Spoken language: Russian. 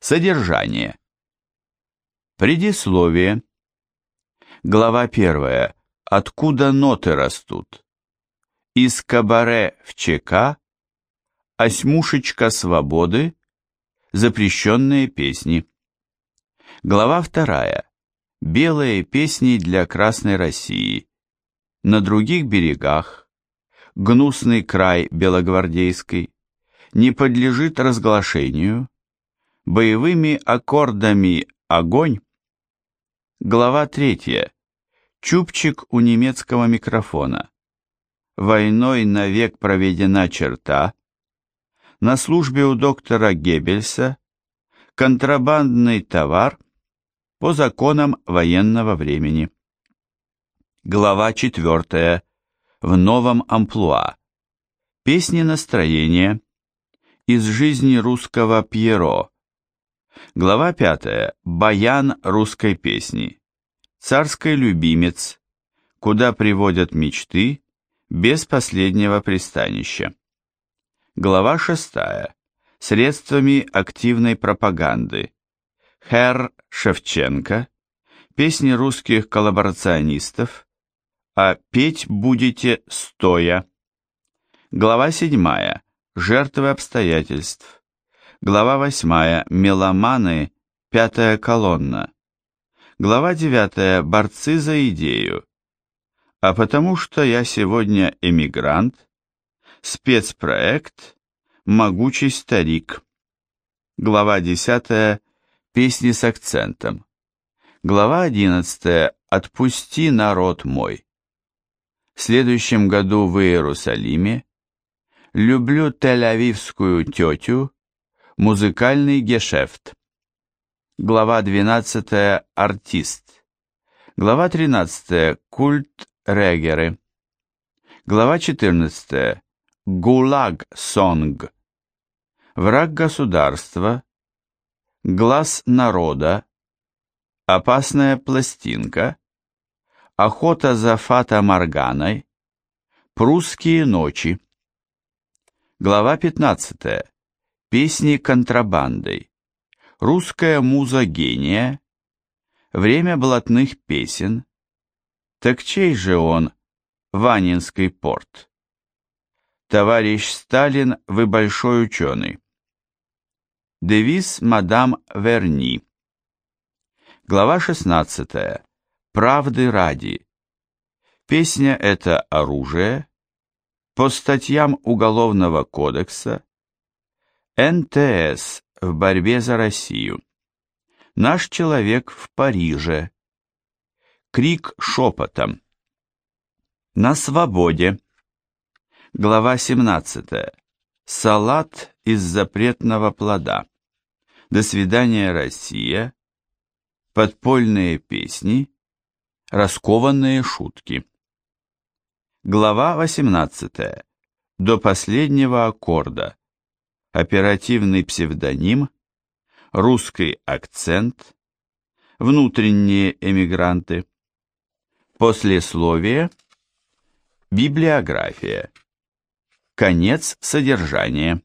Содержание. Предисловие. Глава первая. Откуда ноты растут? Из кабаре в ЧК. Осьмушечка свободы. Запрещенные песни. Глава вторая. Белые песни для Красной России. На других берегах. Гнусный край Белогвардейской. Не подлежит разглашению. Боевыми аккордами огонь. Глава третья. Чубчик у немецкого микрофона. Войной навек проведена черта. На службе у доктора Геббельса. Контрабандный товар по законам военного времени. Глава 4. В новом амплуа. Песни настроения. Из жизни русского Пьеро. Глава 5. Баян русской песни. Царский любимец. Куда приводят мечты без последнего пристанища. Глава 6. Средствами активной пропаганды. Херр Шевченко, песни русских коллаборационистов, а петь будете стоя. Глава 7. Жертвы обстоятельств. Глава 8. Меломаны. Пятая колонна. Глава 9. Борцы за идею. А потому что я сегодня эмигрант, спецпроект, могучий старик. Глава 10. Песни с акцентом. Глава 11. Отпусти народ мой. В следующем году в Иерусалиме. Люблю Тель-Авивскую тетю. Музыкальный гешефт. Глава 12. Артист. Глава 13. Культ регеры. Глава 14. Гулаг-сонг. Враг государства Глаз народа, Опасная пластинка, Охота за Фата Морганой, Прусские ночи. Глава 15. Песни контрабандой. Русская муза гения. Время блатных песен. Так чей же он, Ванинский порт? Товарищ Сталин, вы большой ученый. Девиз мадам Верни. Глава 16. Правды ради. Песня это оружие. По статьям Уголовного кодекса. НТС в борьбе за Россию. Наш человек в Париже. Крик шепотом. На свободе. Глава 17. Салат из запретного плода. До свидания, Россия. Подпольные песни. Раскованные шутки. Глава 18. До последнего аккорда. Оперативный псевдоним. Русский акцент. Внутренние эмигранты. Послесловие. Библиография. Конец содержания.